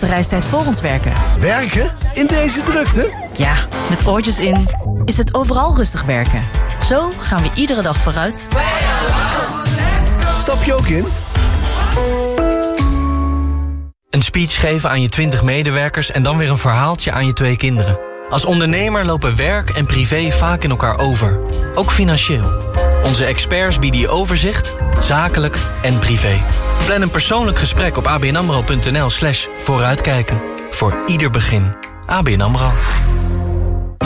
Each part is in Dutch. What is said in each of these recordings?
de reistijd voor ons werken. Werken? In deze drukte? Ja, met oortjes in is het overal rustig werken. Zo gaan we iedere dag vooruit. Stap je ook in? Een speech geven aan je 20 medewerkers en dan weer een verhaaltje aan je twee kinderen. Als ondernemer lopen werk en privé vaak in elkaar over. Ook financieel. Onze experts bieden je overzicht, zakelijk en privé. Plan een persoonlijk gesprek op abnamro.nl slash vooruitkijken. Voor ieder begin. ABN AMRO.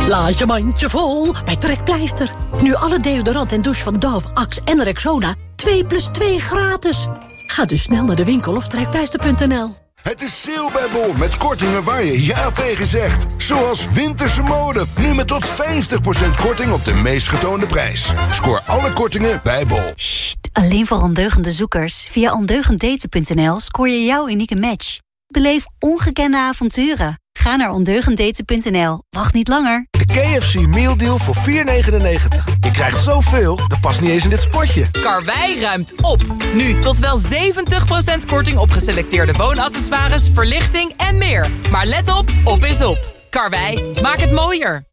Laat je mandje vol bij Trekpleister. Nu alle deodorant en douche van Dove, Axe en Rexona 2 plus 2 gratis. Ga dus snel naar de winkel of trekpleister.nl. Het is sale bij Bol met kortingen waar je ja tegen zegt. Zoals winterse mode. Nu met tot 50% korting op de meest getoonde prijs. Scoor alle kortingen bij Bol. Alleen voor ondeugende zoekers. Via ondeugenddaten.nl scoor je jouw unieke match. Beleef ongekende avonturen. Ga naar ondeugenddaten.nl. Wacht niet langer. De KFC Meal Deal voor 4,99. Je krijgt zoveel, dat past niet eens in dit spotje. Karwei ruimt op. Nu tot wel 70% korting op geselecteerde woonaccessoires, verlichting en meer. Maar let op, op is op. Karwei, maak het mooier.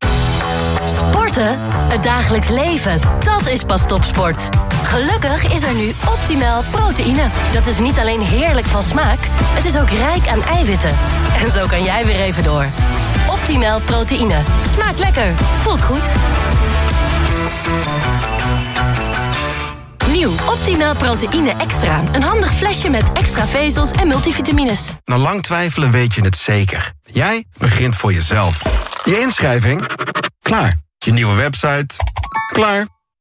Sporten? Het dagelijks leven. Dat is pas topsport. Gelukkig is er nu optimaal proteïne. Dat is niet alleen heerlijk van smaak, het is ook rijk aan eiwitten. En zo kan jij weer even door. Optimaal proteïne. Smaakt lekker. Voelt goed. Nieuw Optimaal proteïne extra. Een handig flesje met extra vezels en multivitamines. Na lang twijfelen weet je het zeker. Jij begint voor jezelf. Je inschrijving? Klaar. Je nieuwe website? Klaar.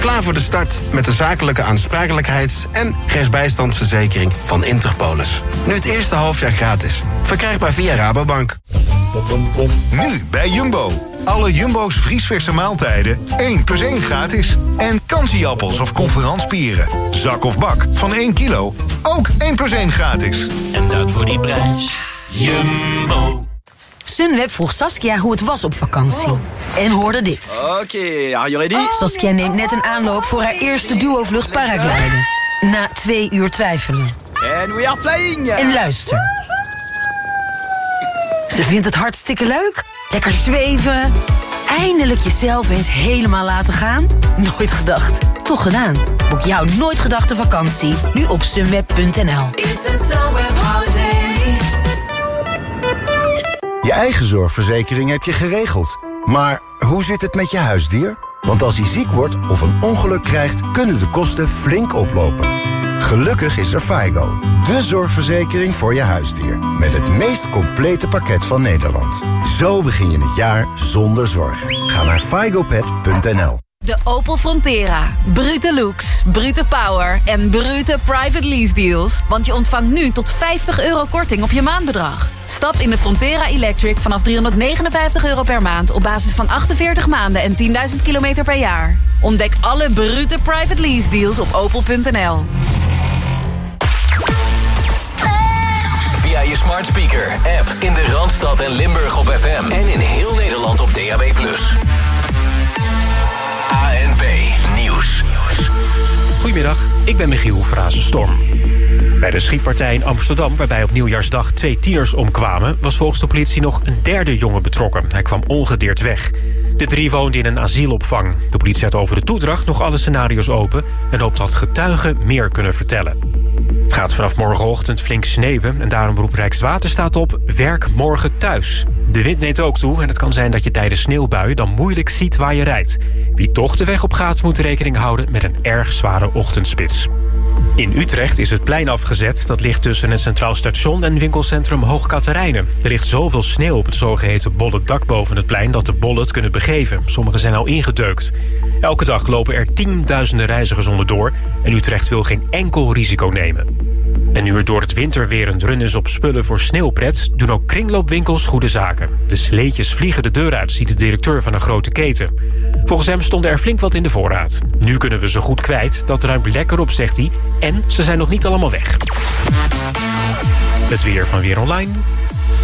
Klaar voor de start met de zakelijke aansprakelijkheids- en rechtsbijstandsverzekering van Interpolis. Nu het eerste halfjaar gratis. Verkrijgbaar via Rabobank. Nu bij Jumbo. Alle Jumbo's vriesverse maaltijden 1 plus 1 gratis. En kansieappels of conferanspieren. Zak of bak van 1 kilo. Ook 1 plus 1 gratis. En dat voor die prijs. Jumbo. Sunweb vroeg Saskia hoe het was op vakantie. En hoorde dit. Oké, are you ready? Saskia neemt net een aanloop voor haar eerste duo-vlucht paragliden. Na twee uur twijfelen. And we are flying! En luister. Ze vindt het hartstikke leuk. Lekker zweven. Eindelijk jezelf eens helemaal laten gaan. Nooit gedacht. Toch gedaan. Boek jouw nooit gedachte vakantie. Nu op sunweb.nl. Je eigen zorgverzekering heb je geregeld. Maar hoe zit het met je huisdier? Want als hij ziek wordt of een ongeluk krijgt... kunnen de kosten flink oplopen. Gelukkig is er FIGO. De zorgverzekering voor je huisdier. Met het meest complete pakket van Nederland. Zo begin je het jaar zonder zorgen. Ga naar figopet.nl De Opel Frontera. Brute looks, brute power en brute private lease deals. Want je ontvangt nu tot 50 euro korting op je maandbedrag. Stap in de Frontera Electric vanaf 359 euro per maand... op basis van 48 maanden en 10.000 kilometer per jaar. Ontdek alle brute private lease deals op opel.nl. Via je smart speaker, app in de Randstad en Limburg op FM. En in heel Nederland op DAB+. Goedemiddag, ik ben Michiel Frazenstorm. Bij de schietpartij in Amsterdam, waarbij op nieuwjaarsdag twee tieners omkwamen... was volgens de politie nog een derde jongen betrokken. Hij kwam ongedeerd weg. De drie woonden in een asielopvang. De politie had over de toedracht nog alle scenario's open... en hoopt dat getuigen meer kunnen vertellen. Het gaat vanaf morgenochtend flink sneeuwen... en daarom roept Rijkswaterstaat op werk morgen thuis. De wind neemt ook toe en het kan zijn dat je tijdens sneeuwbuien... dan moeilijk ziet waar je rijdt. Wie toch de weg op gaat moet rekening houden met een erg zware ochtendspits. In Utrecht is het plein afgezet. Dat ligt tussen het Centraal Station en winkelcentrum Hoog Katerijnen. Er ligt zoveel sneeuw op het zogeheten bolle dak boven het plein... dat de bollen het kunnen begeven. Sommige zijn al ingedeukt. Elke dag lopen er tienduizenden reizigers onderdoor... en Utrecht wil geen enkel risico nemen. En nu er door het winterweer een run is op spullen voor sneeuwpret... doen ook kringloopwinkels goede zaken. De sleetjes vliegen de deur uit, ziet de directeur van een grote keten. Volgens hem stonden er flink wat in de voorraad. Nu kunnen we ze goed kwijt, dat ruimt lekker op, zegt hij. En ze zijn nog niet allemaal weg. Het weer van Weer Online.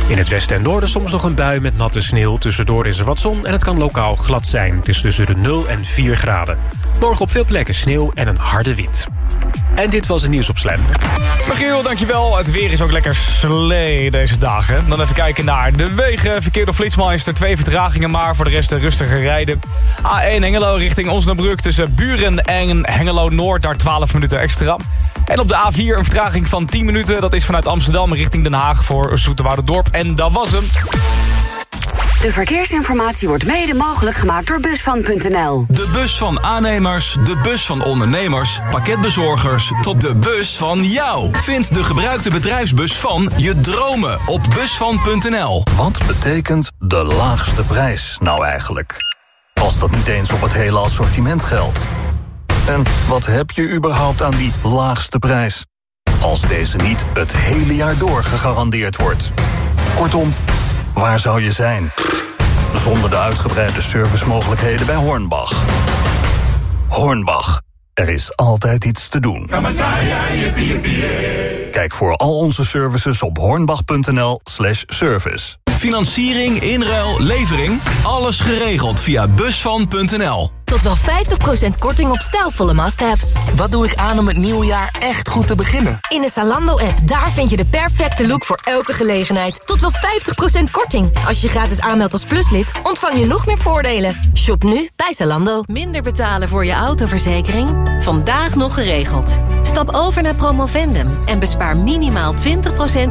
In het westen en noorden soms nog een bui met natte sneeuw. Tussendoor is er wat zon en het kan lokaal glad zijn. Het is tussen de 0 en 4 graden. Morgen op veel plekken sneeuw en een harde wind. En dit was het nieuws op Slam. Michiel, dankjewel. Het weer is ook lekker slee deze dagen. Dan even kijken naar de wegen. Verkeer door Flitsmeister. Twee vertragingen, maar voor de rest rustiger rijden. A1 Hengelo richting Osnabrück tussen Buren en Hengelo Noord. Daar 12 minuten extra. En op de A4 een vertraging van 10 minuten. Dat is vanuit Amsterdam richting Den Haag voor Dorp. En dat was hem. De verkeersinformatie wordt mede mogelijk gemaakt door Busvan.nl. De bus van aannemers, de bus van ondernemers, pakketbezorgers... tot de bus van jou. Vind de gebruikte bedrijfsbus van je dromen op Busvan.nl. Wat betekent de laagste prijs nou eigenlijk? Als dat niet eens op het hele assortiment geldt. En wat heb je überhaupt aan die laagste prijs? Als deze niet het hele jaar door gegarandeerd wordt. Kortom, waar zou je zijn? Zonder de uitgebreide servicemogelijkheden bij Hornbach. Hornbach, er is altijd iets te doen. Kijk voor al onze services op hornbach.nl slash service. Financiering, inruil, levering. Alles geregeld via busvan.nl. Tot wel 50% korting op stijlvolle must-haves. Wat doe ik aan om het nieuwe jaar echt goed te beginnen? In de Zalando-app, daar vind je de perfecte look voor elke gelegenheid. Tot wel 50% korting. Als je gratis aanmeldt als pluslid, ontvang je nog meer voordelen. Shop nu bij Zalando. Minder betalen voor je autoverzekering? Vandaag nog geregeld. Stap over naar Promovendum en bespaar minimaal 20%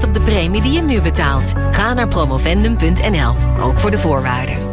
op de premie die je nu betaalt. Ga naar promovendum.nl, ook voor de voorwaarden.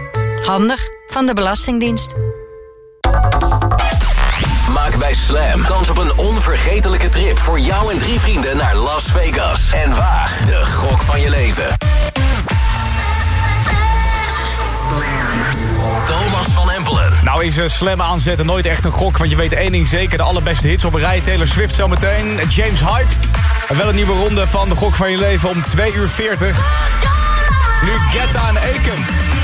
Handig van de Belastingdienst. Maak bij Slam kans op een onvergetelijke trip voor jou en drie vrienden naar Las Vegas. En waag de gok van je leven. Thomas van Empelen. Nou is uh, Slam aanzetten nooit echt een gok, want je weet één ding zeker. De allerbeste hits op een rij. Taylor Swift zometeen. James Hype. En wel een nieuwe ronde van de gok van je leven om 2 uur 40. Nu Getta en Aiken.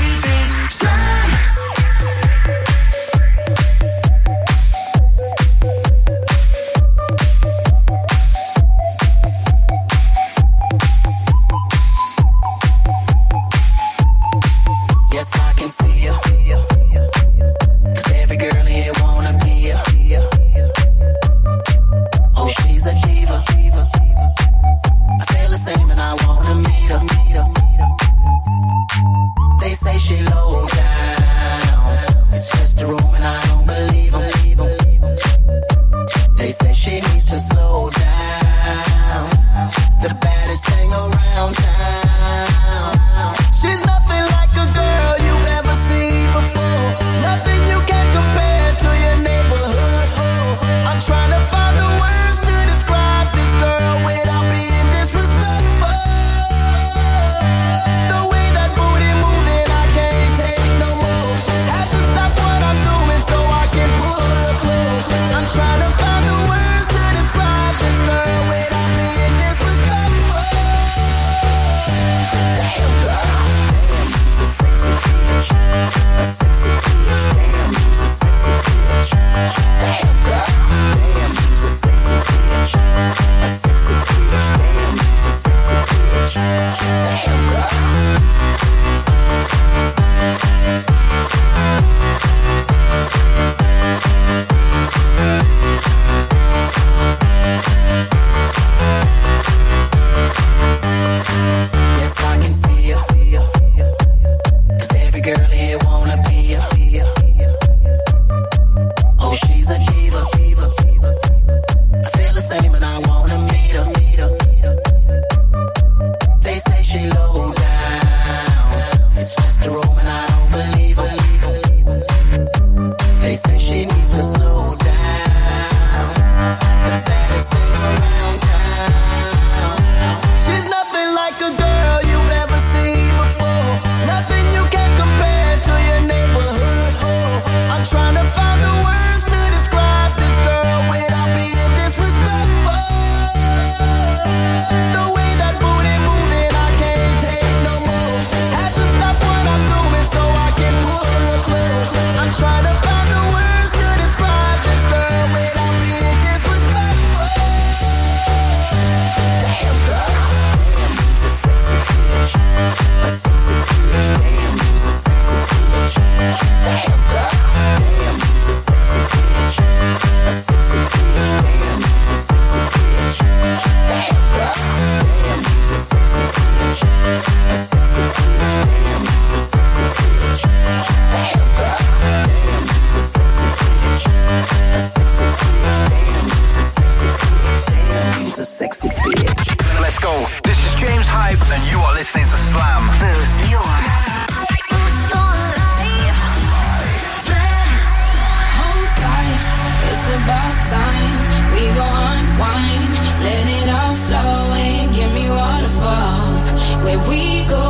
Where we go,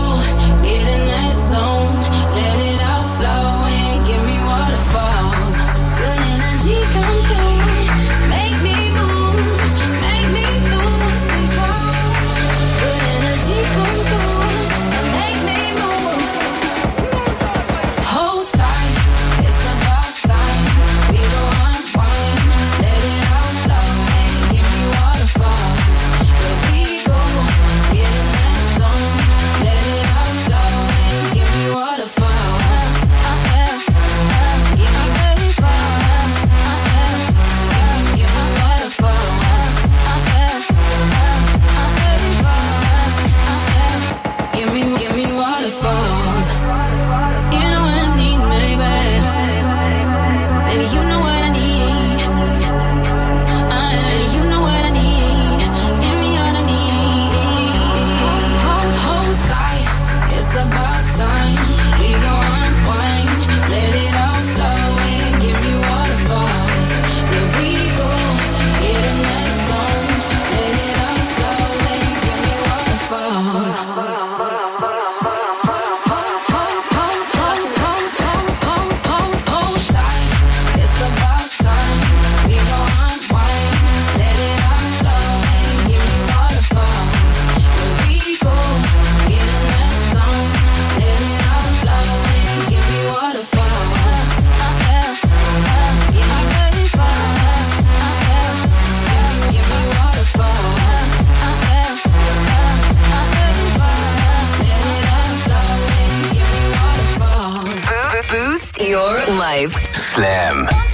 Slam.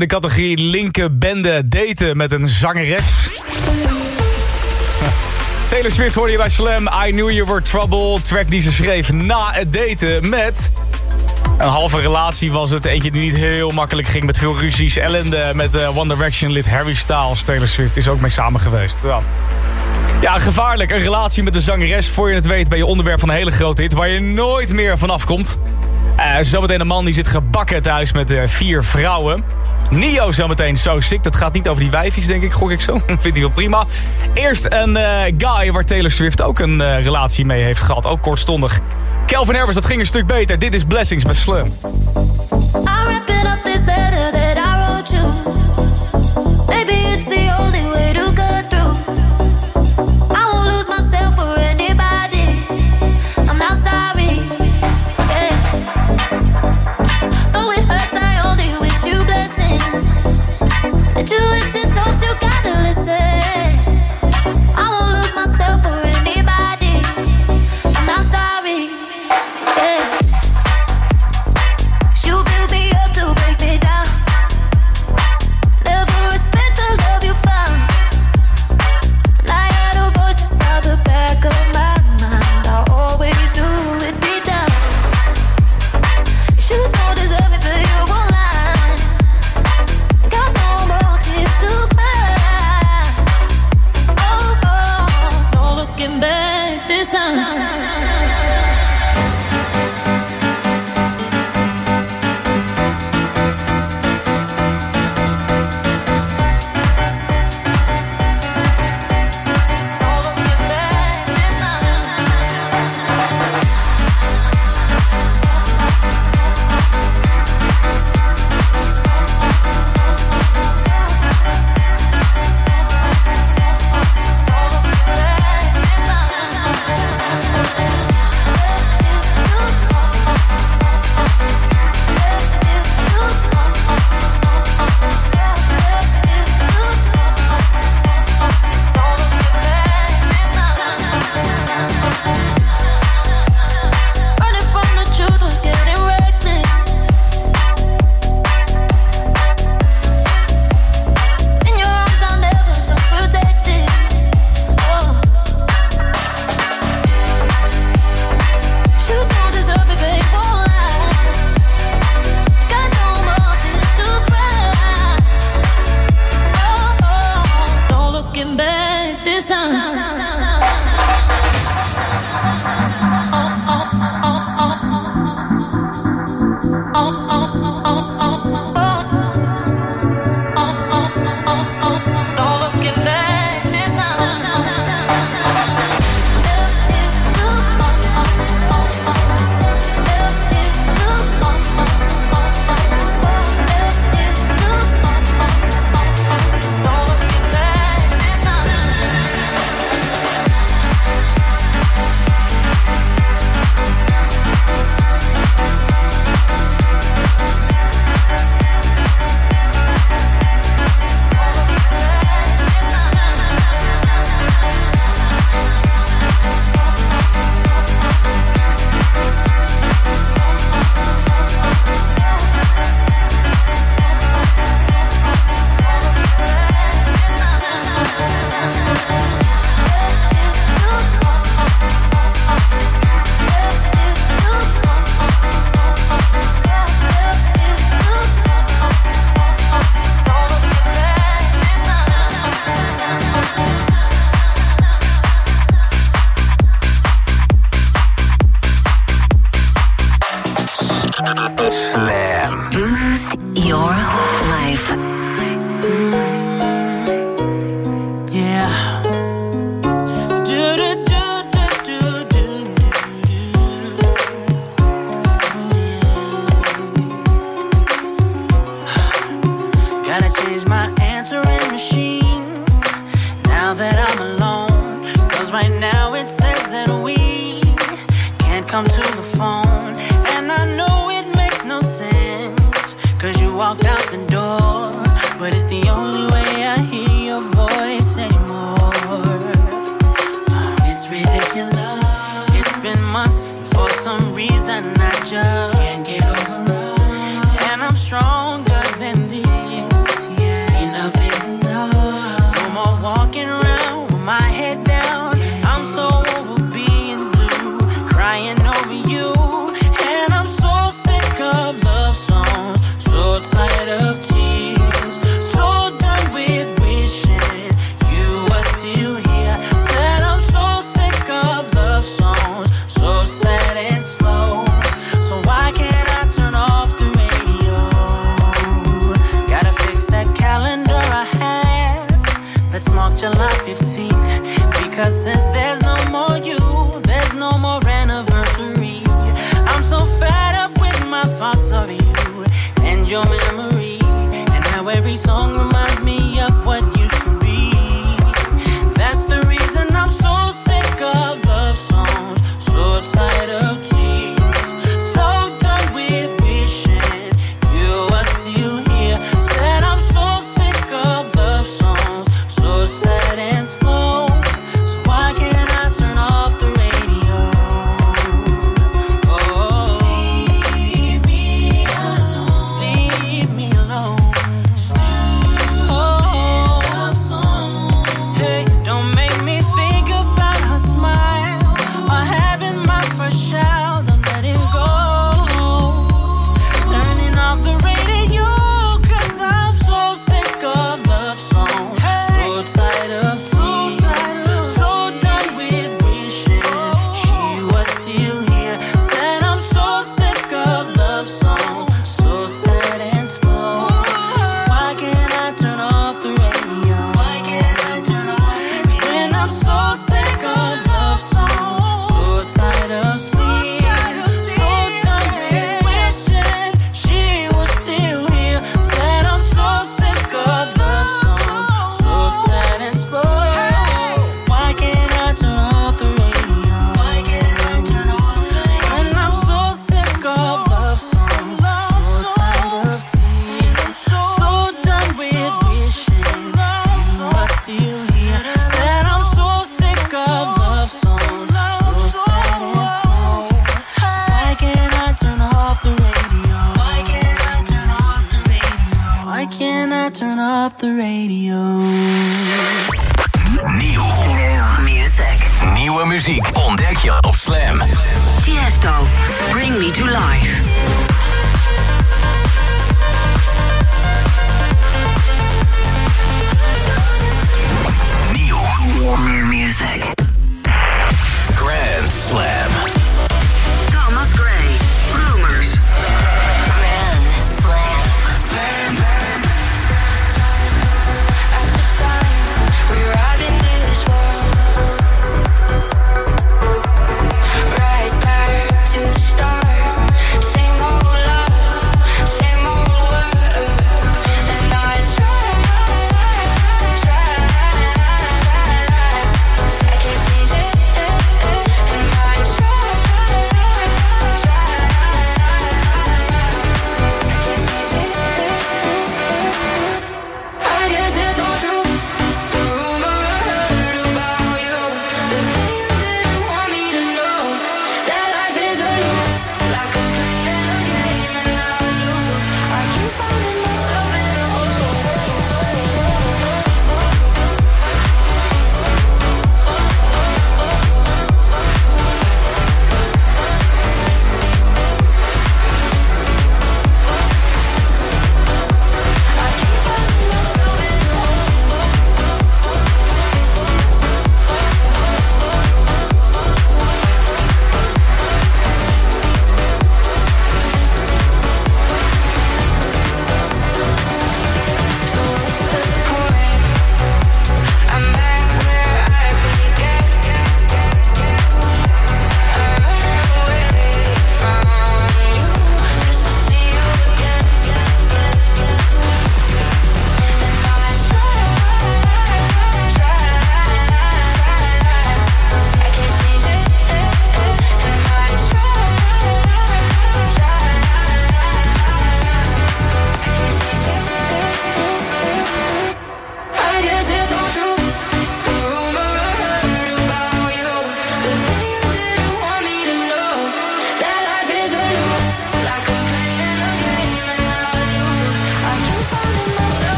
De categorie linker bende daten met een zangeres. Taylor Swift hoorde je bij Slam. I Knew You Were Trouble. Track die ze schreef na het daten met... Een halve relatie was het. Eentje die niet heel makkelijk ging met veel ruzies. Ellende met eh, One Direction lid Harry Styles. Taylor Swift is ook mee samen geweest. Ja. Ja, gevaarlijk. Een relatie met een zangeres. Voor je het weet ben je onderwerp van een hele grote hit... waar je nooit meer vanaf komt. Eh zometeen een man die zit gebakken thuis met eh, vier vrouwen. Nio zometeen So Sick. Dat gaat niet over die wijfjes, denk ik. Gok ik zo. Vindt hij wel prima. Eerst een eh, guy waar Taylor Swift ook een eh, relatie mee heeft gehad. Ook kortstondig. Calvin Harris, dat ging een stuk beter. Dit is Blessings bij Slum. I You gotta listen.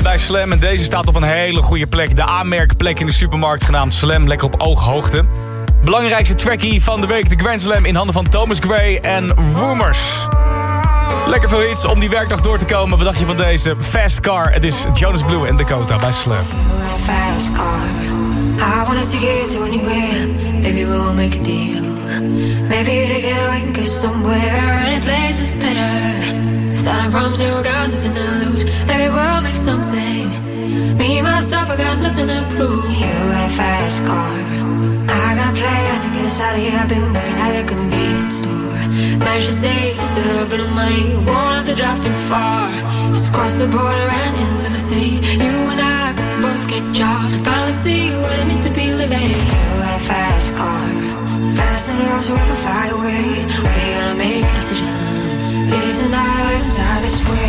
Bij Slam en deze staat op een hele goede plek. De aanmerkplek in de supermarkt genaamd Slam, lekker op ooghoogte. Belangrijkste trackie van de week, de Grand Slam in handen van Thomas Gray en Rumors. Lekker veel hits om die werkdag door te komen. Wat dacht je van deze Fast Car? Het is Jonas Blue en Dakota bij Slam. Maybe we'll make a. Maybe together somewhere. Place is better. Starting from zero, got nothing to lose. Maybe we'll make something. Me, myself, I got nothing to prove. You got a fast car. I got a plan to get us out of here. I've been working at a convenience store. Managed to save a little bit of money. Have to drive too far. Just cross the border and into the city. You and I can both get jobs. Finally see what it means to be living. You got a fast car. So fast enough so we can fly away. We're gonna make a decision. Leave tonight die this way.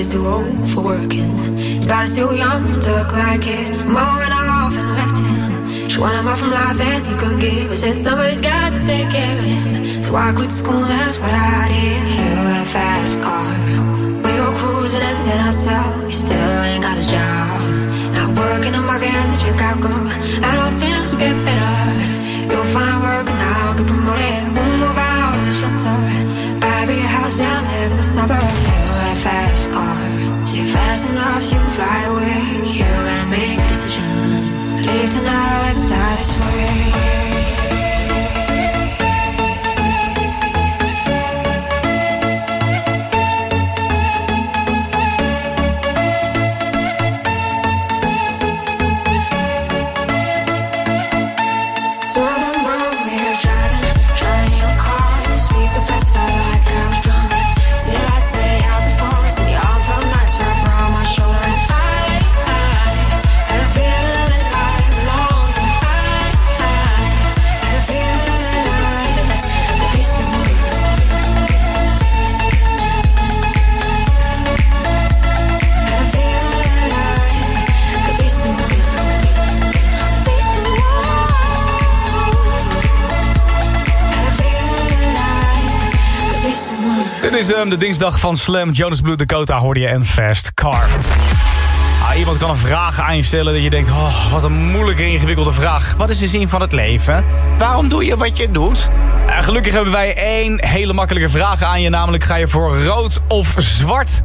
Body's too old for working. His body's too young to look like his. Moving off and left him. What am I from life that he could give? I said somebody's got to take care of him. So I quit school, is de dinsdag van Slam. Jonas Blue, Dakota hoorde je en Fast Car. Ah, iemand kan een vraag aan je stellen dat je denkt... Oh, wat een moeilijke, ingewikkelde vraag. Wat is de zin van het leven? Waarom doe je wat je doet? Eh, gelukkig hebben wij één hele makkelijke vraag aan je. Namelijk, ga je voor rood of zwart?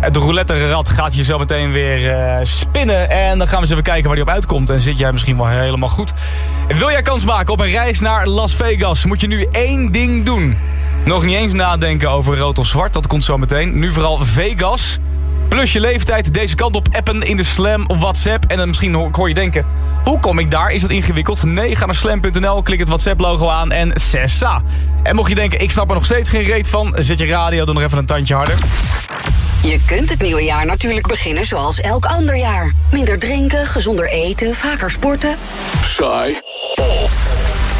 Het roulette-rad gaat je zo meteen weer eh, spinnen. En dan gaan we eens even kijken waar die op uitkomt. En zit jij misschien wel helemaal goed. Wil jij kans maken op een reis naar Las Vegas? Moet je nu één ding doen. Nog niet eens nadenken over rood of zwart. Dat komt zo meteen. Nu vooral Vegas. Plus je leeftijd deze kant op appen in de Slam op WhatsApp. En dan misschien hoor, je denken... Hoe kom ik daar? Is dat ingewikkeld? Nee, ga naar slam.nl, klik het WhatsApp-logo aan en sessa. En mocht je denken, ik snap er nog steeds geen reet van... zet je radio dan nog even een tandje harder. Je kunt het nieuwe jaar natuurlijk beginnen zoals elk ander jaar. Minder drinken, gezonder eten, vaker sporten. Saai. Of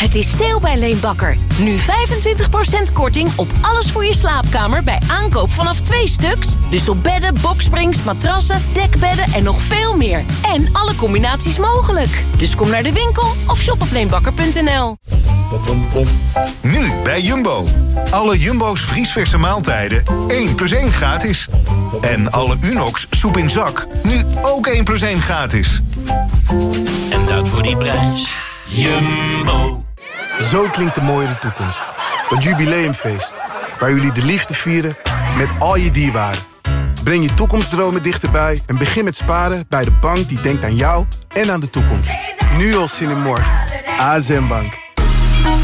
Het is sale bij Leenbakker. Nu 25% korting op alles voor je slaapkamer bij aankoop vanaf twee stuks. Dus op bedden, boksprings, matrassen, dekbedden en nog veel meer. En alle combinaties mogelijk. Dus kom naar de winkel of shop op leenbakker.nl. Nu bij Jumbo. Alle Jumbo's vriesverse maaltijden 1 plus 1 gratis. En alle Unox soep in zak nu ook 1 plus 1 gratis. En dat voor die prijs. Jumbo. Zo klinkt de mooie toekomst. Dat jubileumfeest. Waar jullie de liefde vieren met al je dierbaren. Breng je toekomstdromen dichterbij en begin met sparen bij de bank die denkt aan jou en aan de toekomst. Nu al zin in morgen. ASM Bank.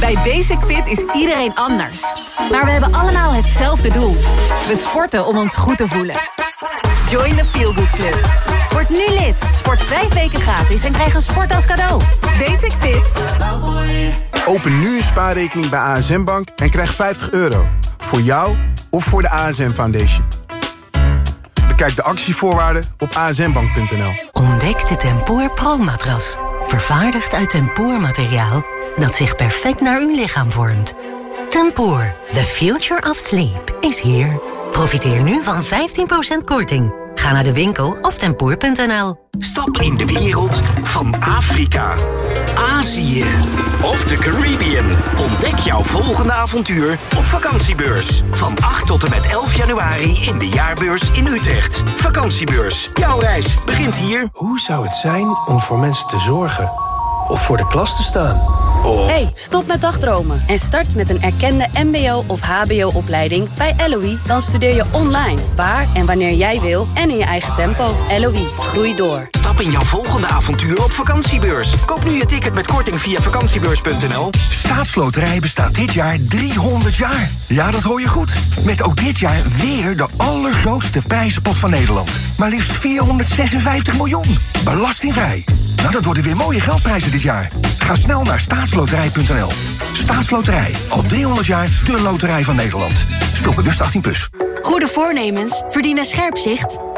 Bij Basic Fit is iedereen anders. Maar we hebben allemaal hetzelfde doel. We sporten om ons goed te voelen. Join the Feel Good Club. Word nu lid. Sport vijf weken gratis en krijg een sport als cadeau. Basic Fit. Open nu een spaarrekening bij ASM Bank en krijg 50 euro. Voor jou of voor de ASM Foundation. Bekijk de actievoorwaarden op asmbank.nl. Ontdek de Tempoor Pro-matras. Vervaardigd uit tempoormateriaal dat zich perfect naar uw lichaam vormt. Tempoor, the future of sleep, is here. Profiteer nu van 15% korting. Ga naar de winkel of tempoor.nl. Stap in de wereld van Afrika, Azië of de Caribbean. Ontdek jouw volgende avontuur op vakantiebeurs. Van 8 tot en met 11 januari in de jaarbeurs in Utrecht. Vakantiebeurs. Jouw reis begint hier. Hoe zou het zijn om voor mensen te zorgen? Of voor de klas te staan? Hey, stop met dagdromen en start met een erkende mbo- of hbo-opleiding bij LOE. Dan studeer je online, waar en wanneer jij wil en in je eigen tempo. LOE, groei door. Stap in jouw volgende avontuur op vakantiebeurs. Koop nu je ticket met korting via vakantiebeurs.nl. Staatsloterij bestaat dit jaar 300 jaar. Ja, dat hoor je goed. Met ook dit jaar weer de allergrootste prijzenpot van Nederland. Maar liefst 456 miljoen. Belastingvrij. Nou, dat worden weer mooie geldprijzen dit jaar. Ga snel naar staatsloterij.nl. Staatsloterij. Al 300 jaar de loterij van Nederland. Speel bewust 18+. Plus. Goede voornemens verdienen scherp zicht.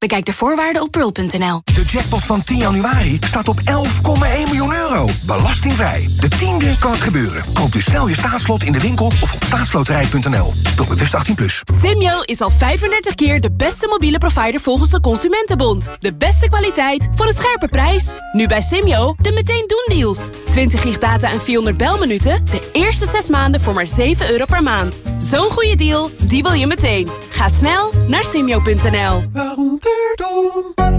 Bekijk de voorwaarden op pearl.nl. De jackpot van 10 januari staat op 11,1 miljoen euro. Belastingvrij. De tiende kan het gebeuren. Koop dus snel je staatslot in de winkel of op staatsloterij.nl. Speel bewust 18+. Plus. Simyo is al 35 keer de beste mobiele provider volgens de Consumentenbond. De beste kwaliteit voor een scherpe prijs. Nu bij Simyo de meteen doen deals. 20 gig data en 400 belminuten. De eerste 6 maanden voor maar 7 euro per maand. Zo'n goede deal, die wil je meteen. Ga snel naar simyo.nl.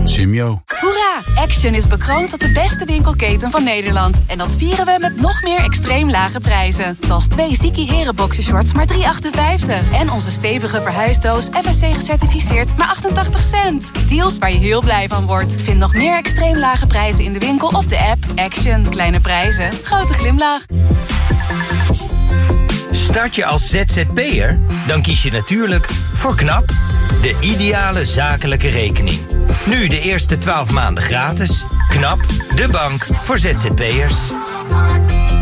Simyo. Hoera! Action is bekroond tot de beste winkelketen van Nederland. En dat vieren we met nog meer extreem lage prijzen. Zoals twee Ziki Heren boxershorts maar 3,58. En onze stevige verhuisdoos FSC gecertificeerd maar 88 cent. Deals waar je heel blij van wordt. Vind nog meer extreem lage prijzen in de winkel of de app. Action. Kleine prijzen. Grote glimlach. Start je als ZZP'er? Dan kies je natuurlijk voor KNAP, de ideale zakelijke rekening. Nu de eerste 12 maanden gratis. KNAP, de bank voor ZZP'ers.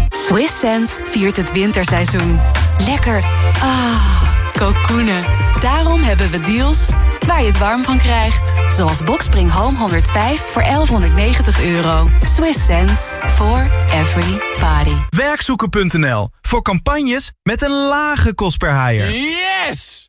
Swiss Sense viert het winterseizoen. Lekker. Ah, kokoenen. Daarom hebben we deals waar je het warm van krijgt. Zoals Boxspring Home 105 voor 1190 euro. Swiss sense for every body. Werkzoeken.nl voor campagnes met een lage kost per haaier. Yes!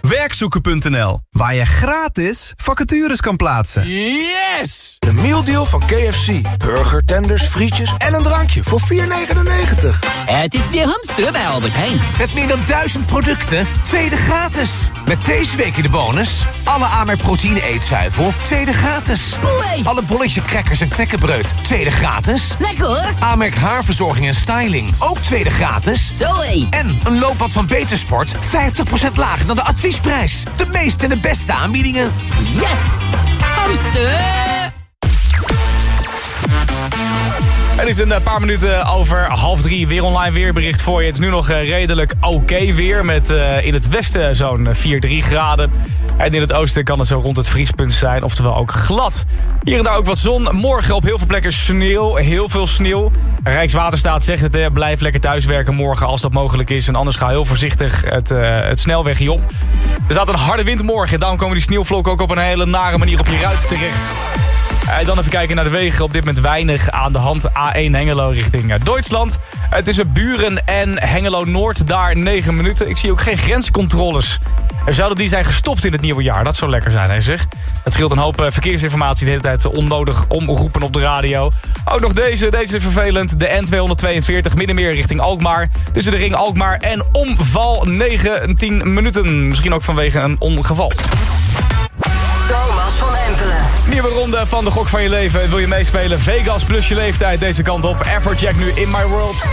Werkzoeken.nl, waar je gratis vacatures kan plaatsen. Yes! De mealdeal van KFC. Burger, tenders, frietjes en een drankje voor 4,99. Het is weer hamsteren bij Albert Heijn. Met meer dan duizend producten, tweede gratis. Met deze week in de bonus... alle Amerk proteïne eetzuivel, tweede gratis. Boei. Alle bolletje crackers en knekkenbreud, tweede gratis. Lekker hoor. Amerk haarverzorging en styling, ook tweede gratis. Zoé. En een loopband van Betersport, 50% lager dan de De meeste en de beste aanbiedingen. Yes! Hamster! Het is een eh, paar minuten over half drie. Weer online weerbericht voor je. Het is nu nog eh, redelijk oké weer. Met uh, in het westen zo'n 4, 3 graden. En in het oosten kan het zo rond het vriespunt zijn. Oftewel ook glad. Hier en daar ook wat zon. Morgen op heel veel plekken sneeuw. Heel veel sneeuw. Rijkswaterstaat zegt het. Eh, blijf lekker thuiswerken morgen als dat mogelijk is. En anders ga heel voorzichtig het, uh, het snelwegje op. Er staat een harde wind morgen. Daarom komen die sneeuwvlokken ook op een hele nare manier op je ruit terecht. Uh, dan even kijken naar de wegen. Op dit moment weinig aan de hand. A1 Hengelo richting Duitsland. Het is een Buren en Hengelo Noord. Daar 9 minuten. Ik zie ook geen grenscontroles. Er zouden die zijn gestopt in het nieuwe jaar. Dat zou lekker zijn, hè zeg. Het scheelt een hoop verkeersinformatie de hele tijd onnodig omroepen op de radio. Ook nog deze. Deze is vervelend. De N242 Middenmeer richting Alkmaar. Tussen de ring Alkmaar en omval 19 minuten. Misschien ook vanwege een ongeval. Nieuwe ronde van de gok van je leven. Wil je meespelen? Vegas plus je leeftijd deze kant op. Everjack nu in my world. I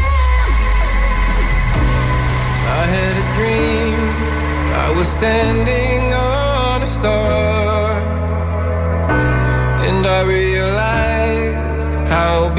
had a dream. I was standing on a star. And I realized how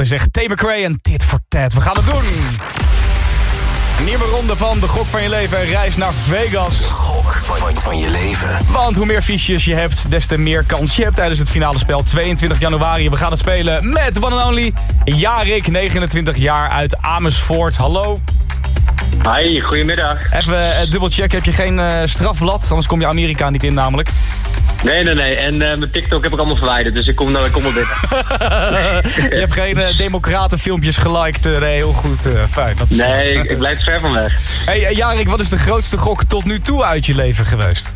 wat een heerlijke plaat is zeg. T. McRae en Tit for Tat. We gaan het doen. Een nieuwe ronde van de gok van je leven. Reis naar Vegas. Gok van, van je leven. Want hoe meer fiches je hebt, des te meer kans je hebt tijdens het finale spel. 22 januari. We gaan het spelen met one and only Jarik, 29 jaar uit Amersfoort. Hallo. Hi, goedemiddag. Even uh, dubbelcheck, heb je geen eh, strafblad? Anders kom je Amerika niet in namelijk. Nee, nee, nee. En eh, mijn TikTok heb ik allemaal verwijderd, dus ik kom, nou, ik kom er binnen. je hebt geen eh, democratenfilmpjes geliked. eh, nee, heel goed. fijn. Dat Nee, ik, ik blijf er ver van weg. Hey, Jarik, wat is de grootste gok tot nu toe uit je leven geweest?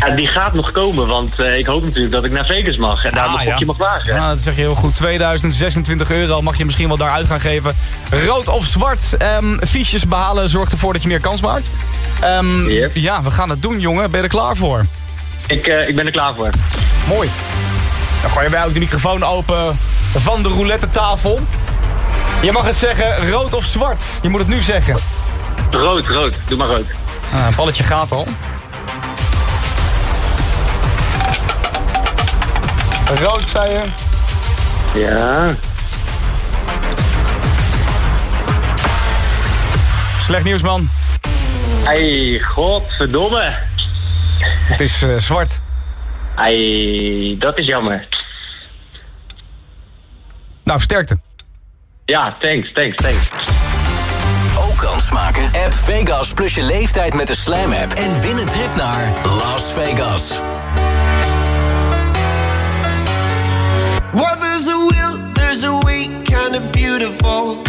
Ja, die gaat nog komen, want ik hoop natuurlijk dat ik naar Vegas mag. En daar Ah, mijn ja. gokje mag wagen. Ja, dat zeg je heel goed. 2026 euro mag je misschien wel daaruit gaan geven. Rood of zwart. Ehm fiches behalen zorgt ervoor dat je meer kans maakt. Ehm, Ja, we gaan het doen, jongen. Ben je er klaar voor? Ik, eh, ik ben er klaar voor. Mooi. Dan gooi je bij ook de microfoon open van de roulette tafel. Je mag het zeggen, rood of zwart. Je moet het nu zeggen. Rood, rood. Doe maar rood. Ah, een balletje gaat al. Rood, zei je? Ja. Slecht nieuws, man. Hey, godverdomme. Het is eh, zwart. Hey, dat is jammer. Nou, sterkte. Ja, thanks, thanks, thanks. Ook kans maken? App Vegas plus je leeftijd met de Slam app en win een trip naar Las Vegas. Well, there's a will, there's a way, kind of beautiful.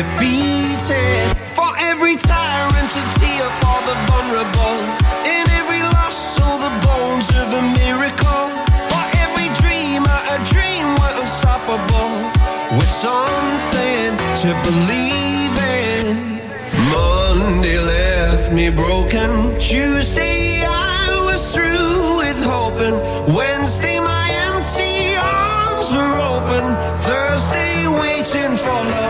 defeated. For every tyrant to tear for the vulnerable. In every loss, all the bones of a miracle. For every dreamer, a dream were unstoppable. With something to believe in. Monday left me broken. Tuesday, I was through with hoping. Wednesday, my empty arms were open. Thursday, waiting for love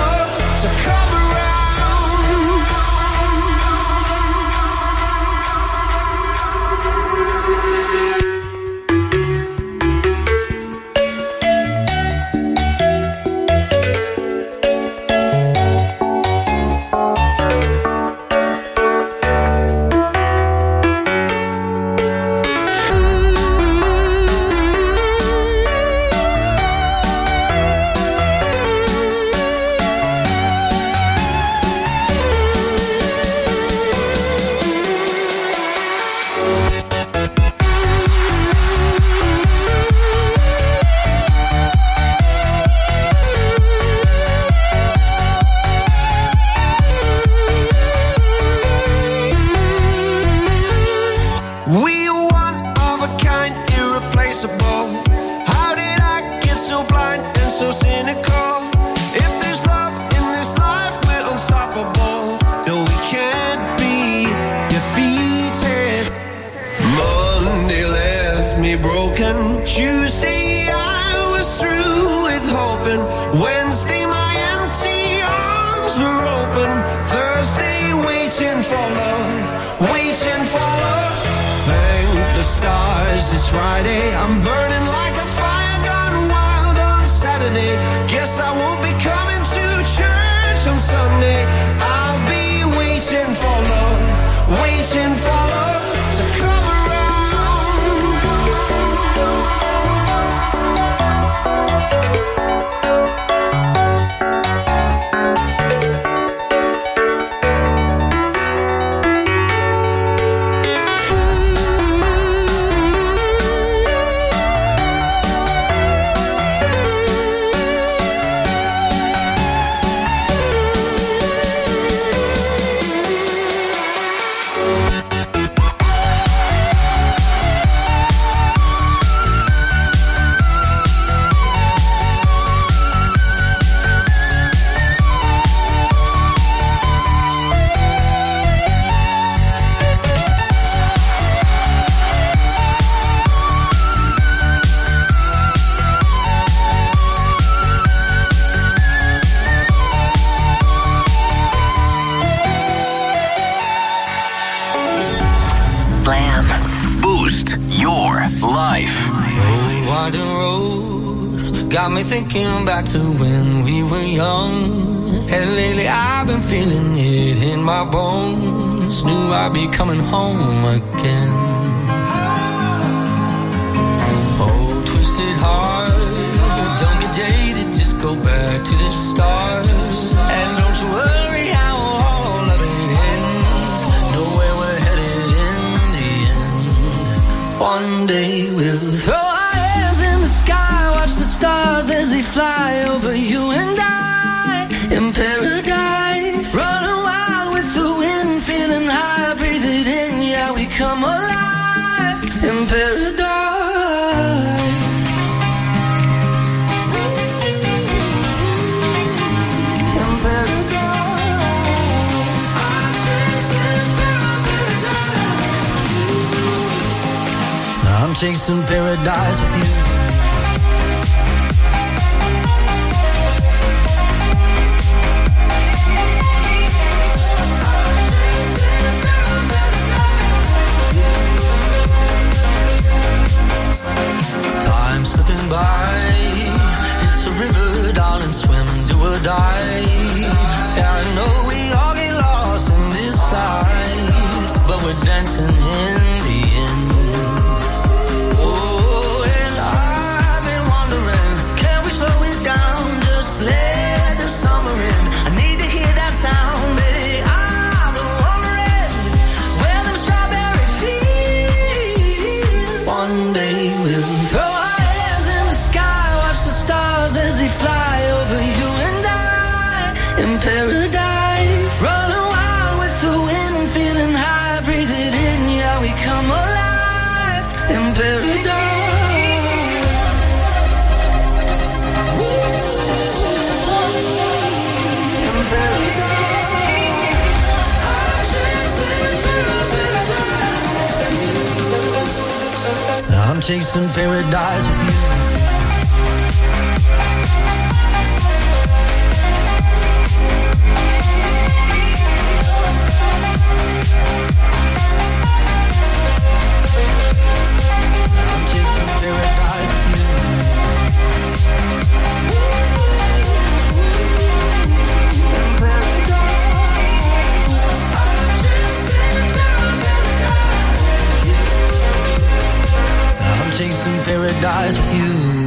chasing paradise with you.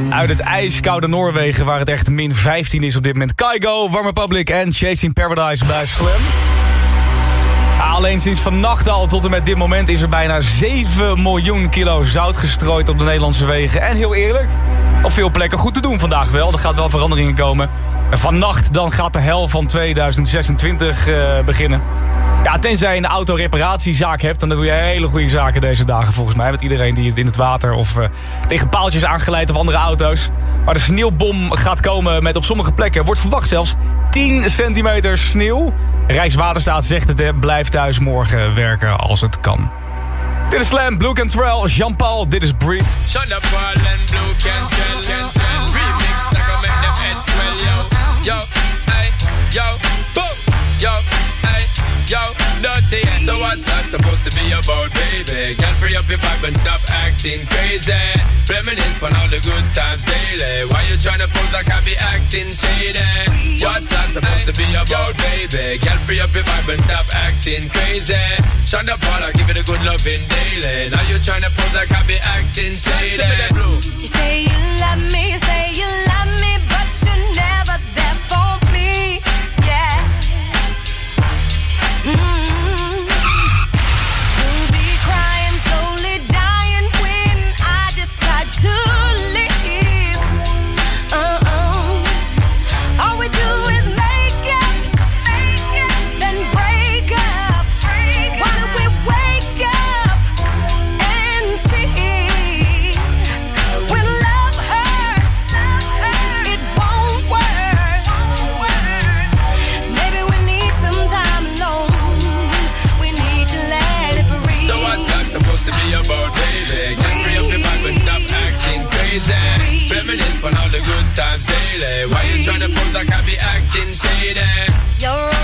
Uit het ijskoude Noorwegen, waar het echt min 15 is op dit moment. Kaigo, Warmer Public en Chasing Paradise bij Slam. Alleen sinds vannacht al tot en met dit moment is er bijna 7 miljoen kilo zout gestrooid op de Nederlandse wegen. En heel eerlijk, op veel plekken goed te doen vandaag wel. Er gaat wel veranderingen komen. Vannacht dan gaat de hel van 2026 eh, beginnen. Ja, tenzij je een autoreparatiezaak hebt, dan doe je hele goede zaken deze dagen volgens mij. Met iedereen die het in het water of eh, tegen paaltjes aangeleid of andere auto's. Maar de sneeuwbom gaat komen met op sommige plekken, wordt verwacht zelfs 10 centimeter sneeuw. Rijkswaterstaat zegt het, hè, blijf thuis morgen werken als het kan. Dit is Slam, Blue Cantrell, Jean-Paul, dit is Breed. Blue Cantrell, yo Yo, ay, yo, boom. Yo, ay, yo, dirty So what's that supposed to be about, baby? Girl, free up your vibe and stop acting crazy. Reminisce on all the good times daily. Why you tryna pose like I be acting shady? What's that supposed to be about, baby? Girl, free up your vibe and stop acting crazy. Shonda Paul, I give it a good loving daily. Now you tryna pose like I be acting shady. You say you love me, you say you love me, but you're can say that. You're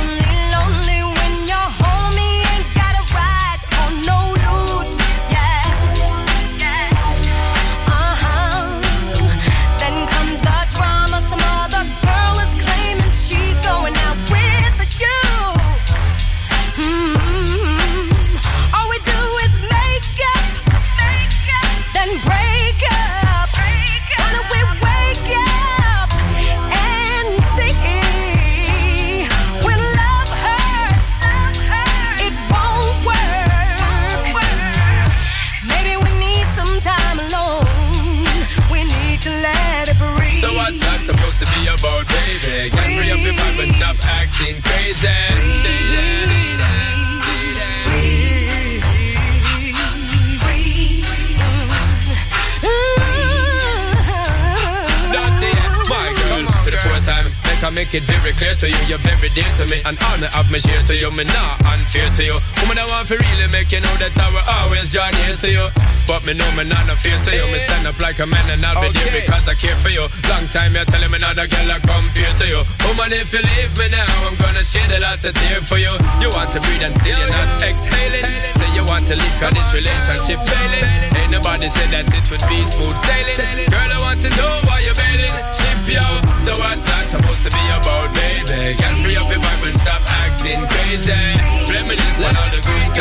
to you. But me know me not no fear to you. Me stand up like a man and I'll be there because I care for you. Long time you're telling me not a girl I compare to you. Woman, if you leave me now, I'm gonna shed a lot of tears for you. You want to breathe and still you're not exhaling. Say you want to leave cause this relationship failing. Ain't nobody said that it would be smooth sailing. Girl, I want to know why you're bailing. Ship yo. So what's that supposed to be about, baby? Get free up your vibe and stop acting crazy. Reminisce on all the good